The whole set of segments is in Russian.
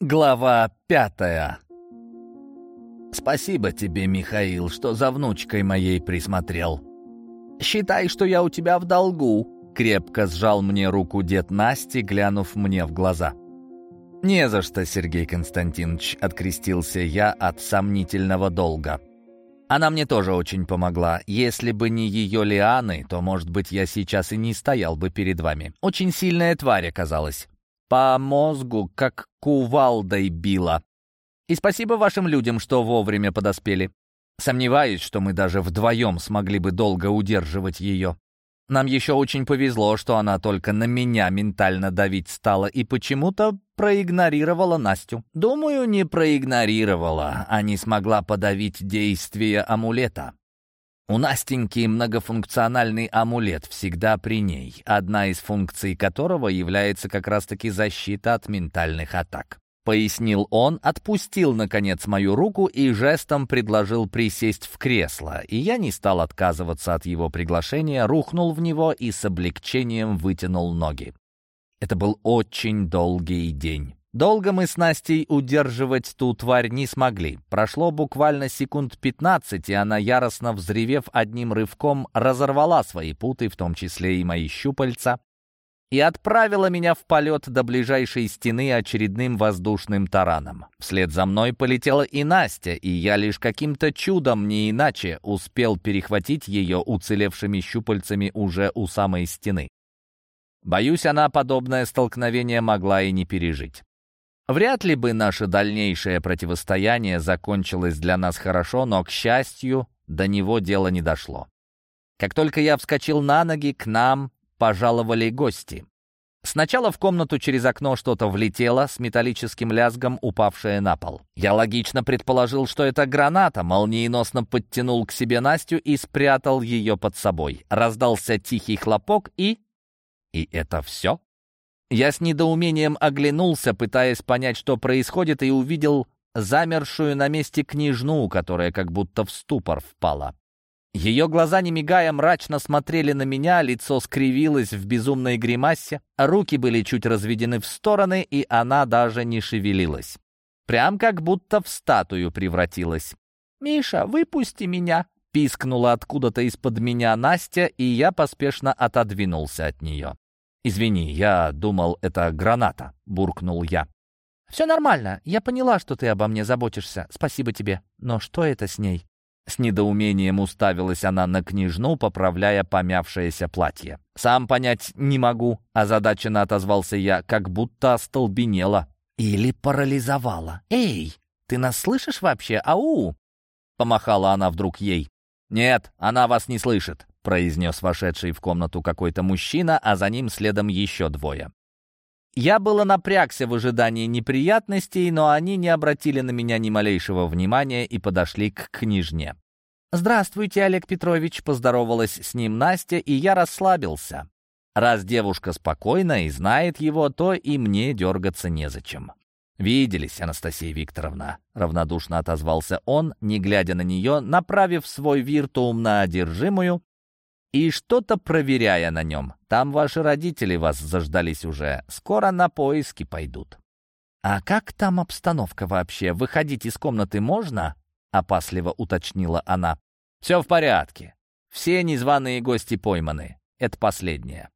Глава пятая «Спасибо тебе, Михаил, что за внучкой моей присмотрел. Считай, что я у тебя в долгу», — крепко сжал мне руку дед Насти, глянув мне в глаза. «Не за что, Сергей Константинович», — открестился я от сомнительного долга. Она мне тоже очень помогла. Если бы не ее лианы, то, может быть, я сейчас и не стоял бы перед вами. Очень сильная тварь оказалась. По мозгу, как кувалдой била. И спасибо вашим людям, что вовремя подоспели. Сомневаюсь, что мы даже вдвоем смогли бы долго удерживать ее. Нам еще очень повезло, что она только на меня ментально давить стала и почему-то проигнорировала Настю. Думаю, не проигнорировала, а не смогла подавить действие амулета. У Настеньки многофункциональный амулет всегда при ней, одна из функций которого является как раз-таки защита от ментальных атак. Пояснил он, отпустил, наконец, мою руку и жестом предложил присесть в кресло, и я не стал отказываться от его приглашения, рухнул в него и с облегчением вытянул ноги. Это был очень долгий день. Долго мы с Настей удерживать ту тварь не смогли. Прошло буквально секунд пятнадцать, и она, яростно взревев одним рывком, разорвала свои путы, в том числе и мои щупальца, и отправила меня в полет до ближайшей стены очередным воздушным тараном. Вслед за мной полетела и Настя, и я лишь каким-то чудом, не иначе, успел перехватить ее уцелевшими щупальцами уже у самой стены. Боюсь, она подобное столкновение могла и не пережить. Вряд ли бы наше дальнейшее противостояние закончилось для нас хорошо, но, к счастью, до него дело не дошло. Как только я вскочил на ноги, к нам пожаловали гости. Сначала в комнату через окно что-то влетело с металлическим лязгом, упавшее на пол. Я логично предположил, что это граната, молниеносно подтянул к себе Настю и спрятал ее под собой. Раздался тихий хлопок и... И это все? Я с недоумением оглянулся, пытаясь понять, что происходит, и увидел замершую на месте княжну, которая как будто в ступор впала. Ее глаза, не мигая, мрачно смотрели на меня, лицо скривилось в безумной гримасе, руки были чуть разведены в стороны, и она даже не шевелилась. Прям как будто в статую превратилась. «Миша, выпусти меня!» — пискнула откуда-то из-под меня Настя, и я поспешно отодвинулся от нее. «Извини, я думал, это граната», — буркнул я. «Все нормально. Я поняла, что ты обо мне заботишься. Спасибо тебе. Но что это с ней?» С недоумением уставилась она на княжну, поправляя помявшееся платье. «Сам понять не могу», — озадаченно отозвался я, как будто остолбенела. «Или парализовала. Эй, ты нас слышишь вообще? Ау!» Помахала она вдруг ей. «Нет, она вас не слышит», — произнес вошедший в комнату какой-то мужчина, а за ним следом еще двое. Я было напрягся в ожидании неприятностей, но они не обратили на меня ни малейшего внимания и подошли к княжне. «Здравствуйте, Олег Петрович», — поздоровалась с ним Настя, и я расслабился. Раз девушка спокойна и знает его, то и мне дергаться незачем. «Виделись, Анастасия Викторовна», — равнодушно отозвался он, не глядя на нее, направив свой виртуум на одержимую и что-то проверяя на нем. Там ваши родители вас заждались уже. Скоро на поиски пойдут». «А как там обстановка вообще? Выходить из комнаты можно?» — опасливо уточнила она. «Все в порядке. Все незваные гости пойманы. Это последнее».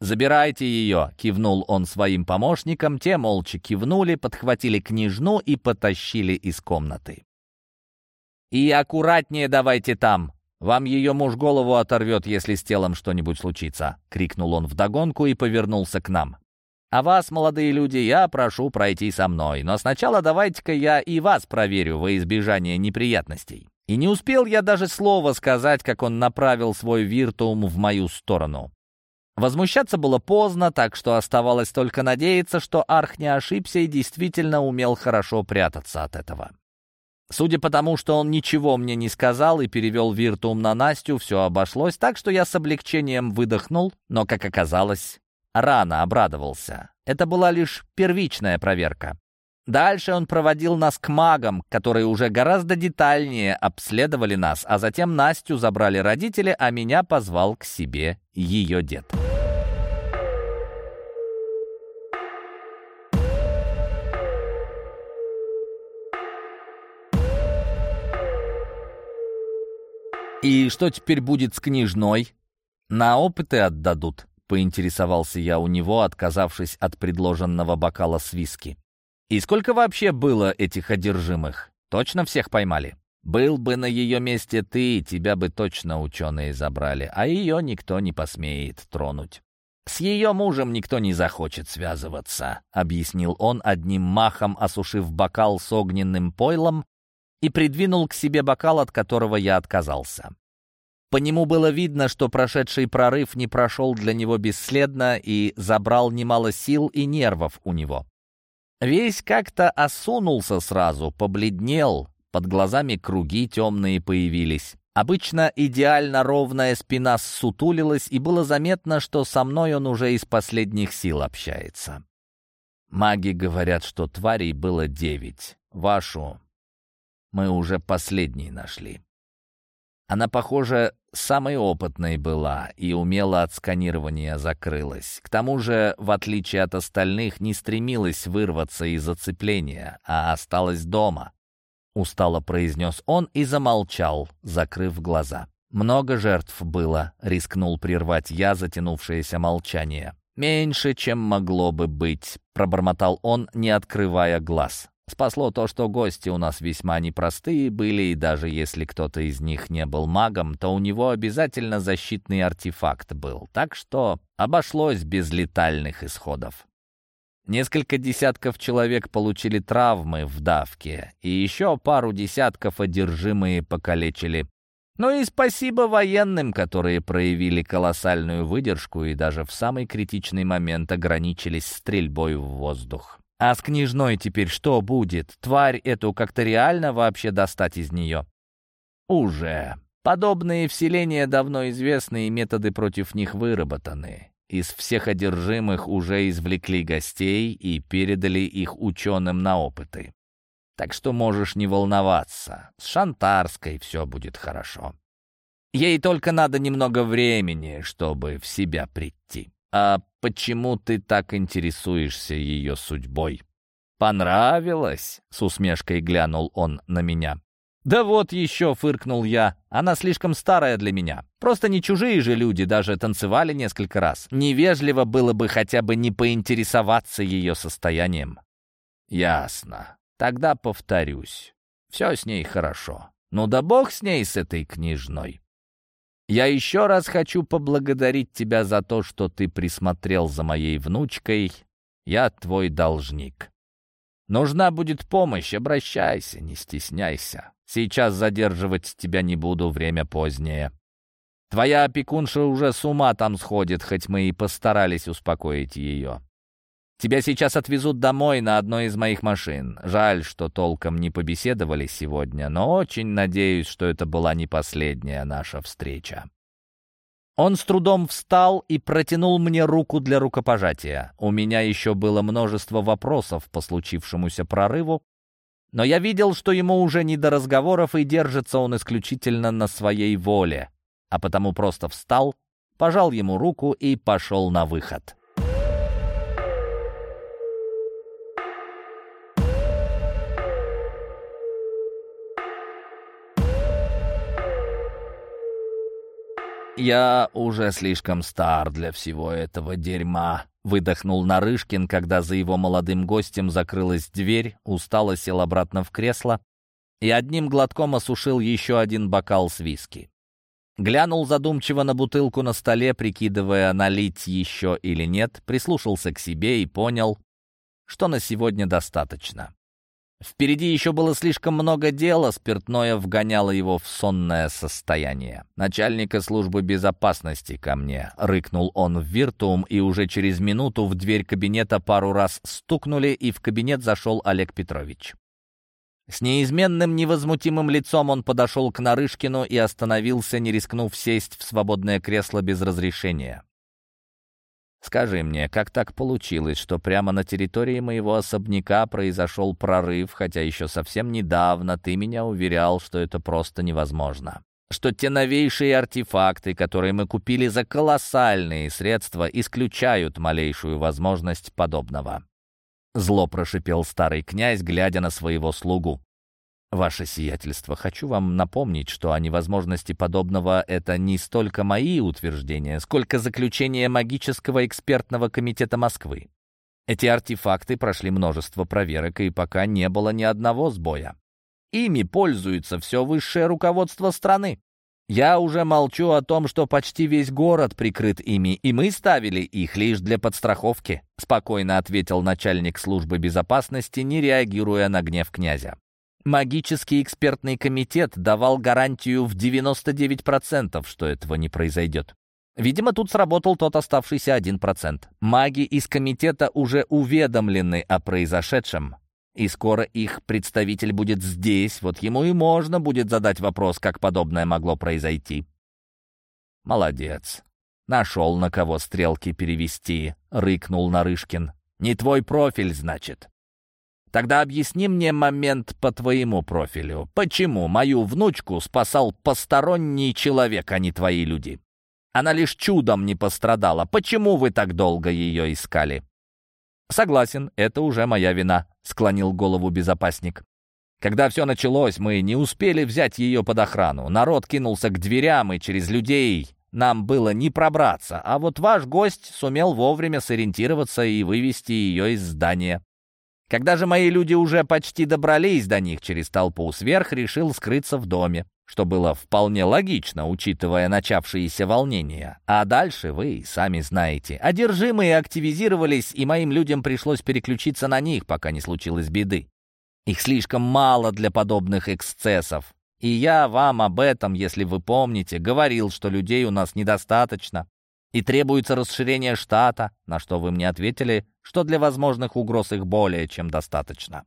«Забирайте ее!» — кивнул он своим помощникам. Те молча кивнули, подхватили княжну и потащили из комнаты. «И аккуратнее давайте там!» «Вам ее муж голову оторвет, если с телом что-нибудь случится!» — крикнул он вдогонку и повернулся к нам. «А вас, молодые люди, я прошу пройти со мной, но сначала давайте-ка я и вас проверю во избежание неприятностей». И не успел я даже слова сказать, как он направил свой виртуум в мою сторону. Возмущаться было поздно, так что оставалось только надеяться, что Арх не ошибся и действительно умел хорошо прятаться от этого. Судя по тому, что он ничего мне не сказал и перевел виртуум на Настю, все обошлось, так что я с облегчением выдохнул, но, как оказалось, рано обрадовался. Это была лишь первичная проверка. Дальше он проводил нас к магам, которые уже гораздо детальнее обследовали нас, а затем Настю забрали родители, а меня позвал к себе ее дед. «И что теперь будет с княжной? На опыты отдадут?» — поинтересовался я у него, отказавшись от предложенного бокала с виски. «И сколько вообще было этих одержимых? Точно всех поймали?» «Был бы на ее месте ты, тебя бы точно ученые забрали, а ее никто не посмеет тронуть». «С ее мужем никто не захочет связываться», — объяснил он одним махом, осушив бокал с огненным пойлом и придвинул к себе бокал, от которого я отказался. По нему было видно, что прошедший прорыв не прошел для него бесследно и забрал немало сил и нервов у него. Весь как-то осунулся сразу, побледнел, под глазами круги темные появились. Обычно идеально ровная спина ссутулилась, и было заметно, что со мной он уже из последних сил общается. Маги говорят, что тварей было девять. Вашу мы уже последний нашли. Она, похоже, самой опытной была и умело от сканирования закрылась. К тому же, в отличие от остальных, не стремилась вырваться из зацепления, а осталась дома. Устало произнес он и замолчал, закрыв глаза. «Много жертв было», — рискнул прервать я затянувшееся молчание. «Меньше, чем могло бы быть», — пробормотал он, не открывая глаз. Спасло то, что гости у нас весьма непростые были, и даже если кто-то из них не был магом, то у него обязательно защитный артефакт был, так что обошлось без летальных исходов. Несколько десятков человек получили травмы в давке, и еще пару десятков одержимые покалечили. Ну и спасибо военным, которые проявили колоссальную выдержку и даже в самый критичный момент ограничились стрельбой в воздух. А с княжной теперь что будет? Тварь эту как-то реально вообще достать из нее? Уже. Подобные вселения давно известны, и методы против них выработаны. Из всех одержимых уже извлекли гостей и передали их ученым на опыты. Так что можешь не волноваться. С Шантарской все будет хорошо. Ей только надо немного времени, чтобы в себя прийти. А почему ты так интересуешься ее судьбой?» «Понравилось?» — с усмешкой глянул он на меня. «Да вот еще», — фыркнул я, — «она слишком старая для меня. Просто не чужие же люди, даже танцевали несколько раз. Невежливо было бы хотя бы не поинтересоваться ее состоянием». «Ясно. Тогда повторюсь. Все с ней хорошо. Ну да бог с ней, с этой книжной. Я еще раз хочу поблагодарить тебя за то, что ты присмотрел за моей внучкой. Я твой должник. Нужна будет помощь, обращайся, не стесняйся. Сейчас задерживать тебя не буду, время позднее. Твоя опекунша уже с ума там сходит, хоть мы и постарались успокоить ее. Тебя сейчас отвезут домой на одной из моих машин. Жаль, что толком не побеседовали сегодня, но очень надеюсь, что это была не последняя наша встреча». Он с трудом встал и протянул мне руку для рукопожатия. У меня еще было множество вопросов по случившемуся прорыву, но я видел, что ему уже не до разговоров, и держится он исключительно на своей воле, а потому просто встал, пожал ему руку и пошел на выход. «Я уже слишком стар для всего этого дерьма», — выдохнул Нарышкин, когда за его молодым гостем закрылась дверь, устало сел обратно в кресло и одним глотком осушил еще один бокал с виски. Глянул задумчиво на бутылку на столе, прикидывая, налить еще или нет, прислушался к себе и понял, что на сегодня достаточно. Впереди еще было слишком много дела, спиртное вгоняло его в сонное состояние. «Начальника службы безопасности ко мне», — рыкнул он в виртуум, и уже через минуту в дверь кабинета пару раз стукнули, и в кабинет зашел Олег Петрович. С неизменным невозмутимым лицом он подошел к Нарышкину и остановился, не рискнув сесть в свободное кресло без разрешения. Скажи мне, как так получилось, что прямо на территории моего особняка произошел прорыв, хотя еще совсем недавно ты меня уверял, что это просто невозможно? Что те новейшие артефакты, которые мы купили за колоссальные средства, исключают малейшую возможность подобного. Зло прошипел старый князь, глядя на своего слугу. «Ваше сиятельство, хочу вам напомнить, что о невозможности подобного это не столько мои утверждения, сколько заключение магического экспертного комитета Москвы. Эти артефакты прошли множество проверок, и пока не было ни одного сбоя. Ими пользуется все высшее руководство страны. Я уже молчу о том, что почти весь город прикрыт ими, и мы ставили их лишь для подстраховки», спокойно ответил начальник службы безопасности, не реагируя на гнев князя. Магический экспертный комитет давал гарантию в 99%, что этого не произойдет. Видимо, тут сработал тот оставшийся 1%. Маги из комитета уже уведомлены о произошедшем, и скоро их представитель будет здесь, вот ему и можно будет задать вопрос, как подобное могло произойти. «Молодец. Нашел, на кого стрелки перевести», — рыкнул Нарышкин. «Не твой профиль, значит». Тогда объясни мне момент по твоему профилю. Почему мою внучку спасал посторонний человек, а не твои люди? Она лишь чудом не пострадала. Почему вы так долго ее искали?» «Согласен, это уже моя вина», — склонил голову безопасник. «Когда все началось, мы не успели взять ее под охрану. Народ кинулся к дверям, и через людей нам было не пробраться, а вот ваш гость сумел вовремя сориентироваться и вывести ее из здания. Когда же мои люди уже почти добрались до них через толпу, сверх решил скрыться в доме, что было вполне логично, учитывая начавшиеся волнения. А дальше вы сами знаете. Одержимые активизировались, и моим людям пришлось переключиться на них, пока не случилось беды. Их слишком мало для подобных эксцессов. И я вам об этом, если вы помните, говорил, что людей у нас недостаточно, и требуется расширение штата, на что вы мне ответили, что для возможных угроз их более чем достаточно.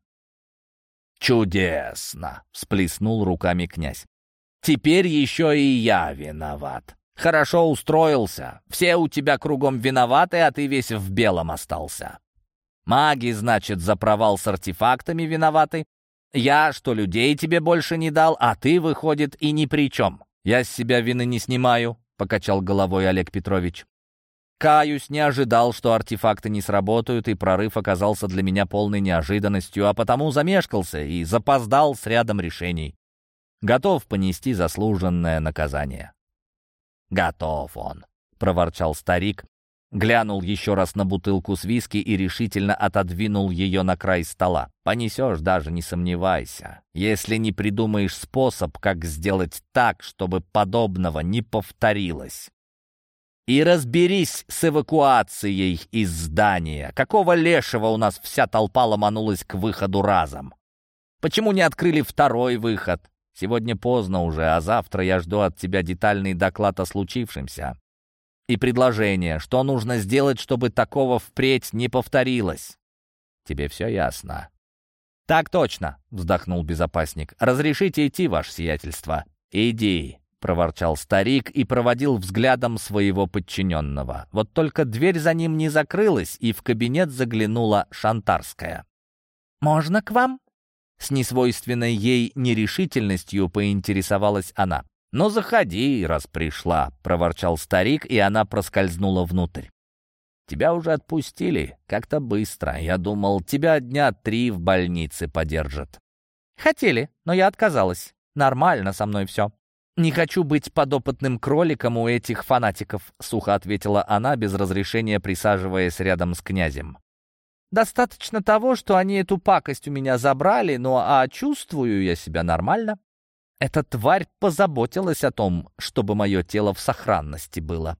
«Чудесно!» — всплеснул руками князь. «Теперь еще и я виноват. Хорошо устроился. Все у тебя кругом виноваты, а ты весь в белом остался. Маги, значит, за провал с артефактами виноваты. Я, что людей тебе больше не дал, а ты, выходит, и ни при чем. Я с себя вины не снимаю, — покачал головой Олег Петрович. «Каюсь, не ожидал, что артефакты не сработают, и прорыв оказался для меня полной неожиданностью, а потому замешкался и запоздал с рядом решений. Готов понести заслуженное наказание». «Готов он», — проворчал старик, глянул еще раз на бутылку с виски и решительно отодвинул ее на край стола. «Понесешь, даже не сомневайся. Если не придумаешь способ, как сделать так, чтобы подобного не повторилось». И разберись с эвакуацией из здания. Какого лешего у нас вся толпа ломанулась к выходу разом? Почему не открыли второй выход? Сегодня поздно уже, а завтра я жду от тебя детальный доклад о случившемся и предложение, что нужно сделать, чтобы такого впредь не повторилось. Тебе все ясно?» «Так точно», — вздохнул безопасник. «Разрешите идти, ваше сиятельство?» «Иди», — проворчал старик и проводил взглядом своего подчиненного. Вот только дверь за ним не закрылась, и в кабинет заглянула Шантарская. «Можно к вам?» С несвойственной ей нерешительностью поинтересовалась она. «Ну, заходи, раз пришла», — проворчал старик, и она проскользнула внутрь. «Тебя уже отпустили? Как-то быстро. Я думал, тебя дня три в больнице подержат». «Хотели, но я отказалась. Нормально со мной все». «Не хочу быть подопытным кроликом у этих фанатиков», — сухо ответила она, без разрешения присаживаясь рядом с князем. «Достаточно того, что они эту пакость у меня забрали, ну а чувствую я себя нормально. Эта тварь позаботилась о том, чтобы мое тело в сохранности было.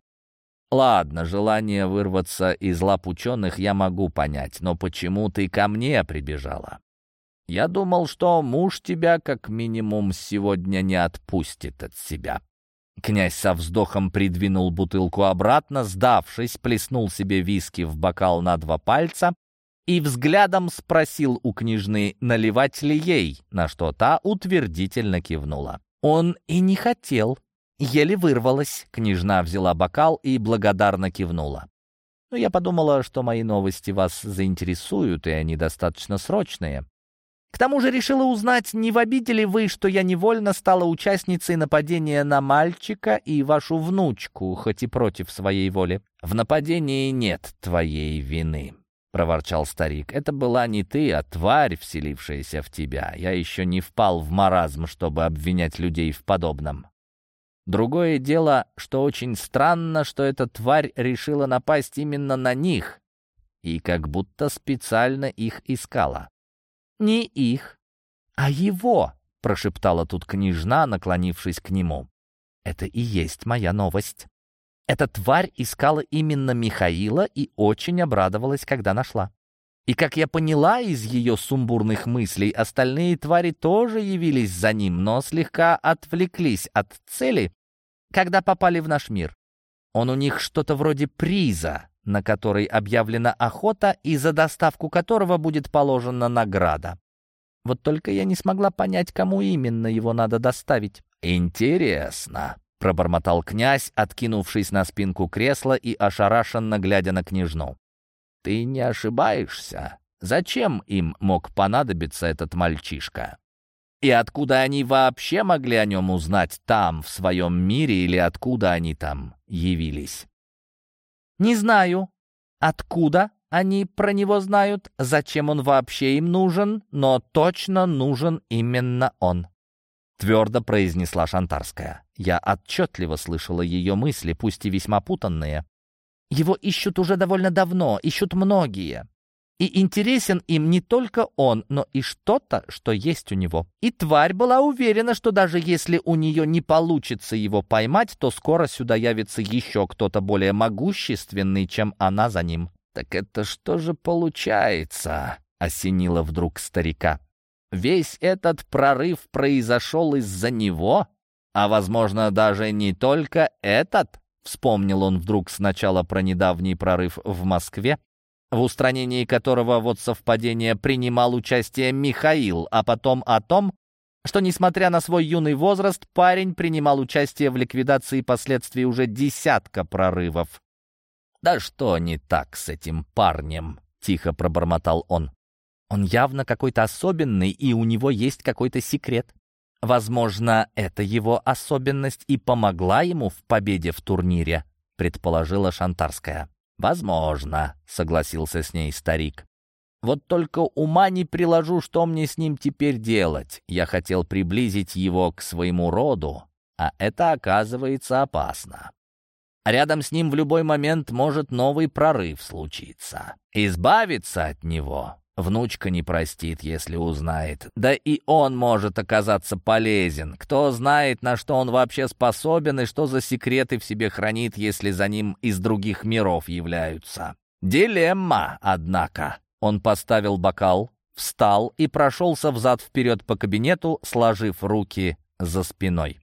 Ладно, желание вырваться из лап ученых я могу понять, но почему ты ко мне прибежала? Я думал, что муж тебя как минимум сегодня не отпустит от себя. Князь со вздохом придвинул бутылку обратно, сдавшись, плеснул себе виски в бокал на два пальца и взглядом спросил у княжны, наливать ли ей, на что та утвердительно кивнула. Он и не хотел, еле вырвалась. Княжна взяла бокал и благодарно кивнула. Но я подумала, что мои новости вас заинтересуют, и они достаточно срочные. К тому же решила узнать, не в обиде ли вы, что я невольно стала участницей нападения на мальчика и вашу внучку, хоть и против своей воли. В нападении нет твоей вины. Проворчал старик. «Это была не ты, а тварь, вселившаяся в тебя. Я еще не впал в маразм, чтобы обвинять людей в подобном. Другое дело, что очень странно, что эта тварь решила напасть именно на них и как будто специально их искала. Не их, а его, прошептала тут княжна, наклонившись к нему. Это и есть моя новость. Эта тварь искала именно Михаила и очень обрадовалась, когда нашла. И, как я поняла из ее сумбурных мыслей, остальные твари тоже явились за ним, но слегка отвлеклись от цели, когда попали в наш мир. Он у них что-то вроде приза, на который объявлена охота и за доставку которого будет положена награда. Вот только я не смогла понять, кому именно его надо доставить. «Интересно», — пробормотал князь, откинувшись на спинку кресла и ошарашенно глядя на княжну. «Ты не ошибаешься? Зачем им мог понадобиться этот мальчишка? И откуда они вообще могли о нем узнать там, в своем мире, или откуда они там явились?» «Не знаю. Откуда они про него знают, зачем он вообще им нужен, но точно нужен именно он», — твердо произнесла Шантарская. Я отчетливо слышала ее мысли, пусть и весьма путанные. Его ищут уже довольно давно, ищут многие. И интересен им не только он, но и что-то, что есть у него. И тварь была уверена, что даже если у нее не получится его поймать, то скоро сюда явится еще кто-то более могущественный, чем она за ним. «Так это что же получается?» — осенило вдруг старика. «Весь этот прорыв произошел из-за него? А, возможно, даже не только этот?» Вспомнил он вдруг сначала про недавний прорыв в Москве, в устранении которого вот совпадение принимал участие Михаил, а потом о том, что, несмотря на свой юный возраст, парень принимал участие в ликвидации последствий уже десятка прорывов. «Да что не так с этим парнем?» — тихо пробормотал он. «Он явно какой-то особенный, и у него есть какой-то секрет. Возможно, это его особенность и помогла ему в победе в турнире, предположила Шантарская. Возможно, согласился с ней старик. Вот только ума не приложу, что мне с ним теперь делать. Я хотел приблизить его к своему роду, а это оказывается опасно. Рядом с ним в любой момент может новый прорыв случиться. Избавиться от него Внучка не простит, если узнает. Да и он может оказаться полезен. Кто знает, на что он вообще способен и что за секреты в себе хранит, если за ним из других миров являются. Дилемма, однако. Он поставил бокал, встал и прошелся взад-вперед по кабинету, сложив руки за спиной.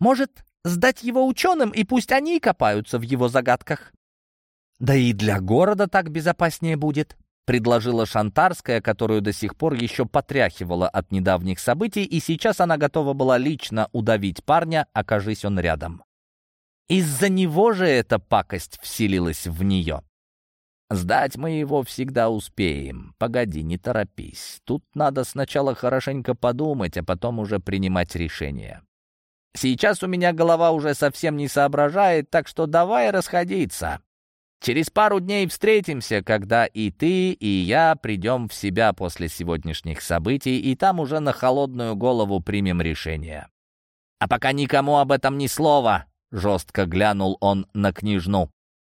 «Может, сдать его ученым, и пусть они копаются в его загадках?» «Да и для города так безопаснее будет», предложила Шантарская, которую до сих пор еще потряхивала от недавних событий, и сейчас она готова была лично удавить парня, окажись он рядом. Из-за него же эта пакость вселилась в нее. «Сдать мы его всегда успеем. Погоди, не торопись. Тут надо сначала хорошенько подумать, а потом уже принимать решение. Сейчас у меня голова уже совсем не соображает, так что давай расходиться. Через пару дней встретимся, когда и ты, и я придем в себя после сегодняшних событий, и там уже на холодную голову примем решение. А пока никому об этом ни слова, жестко глянул он на княжну.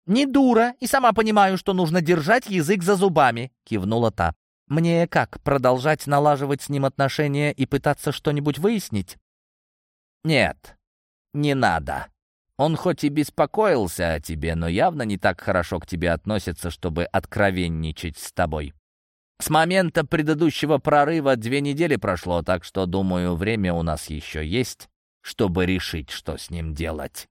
«Не дура, и сама понимаю, что нужно держать язык за зубами», — кивнула та. «Мне как, продолжать налаживать с ним отношения и пытаться что-нибудь выяснить?» «Нет, не надо», он хоть и беспокоился о тебе, но явно не так хорошо к тебе относится, чтобы откровенничать с тобой. С момента предыдущего прорыва две недели прошло, так что, думаю, время у нас еще есть, чтобы решить, что с ним делать.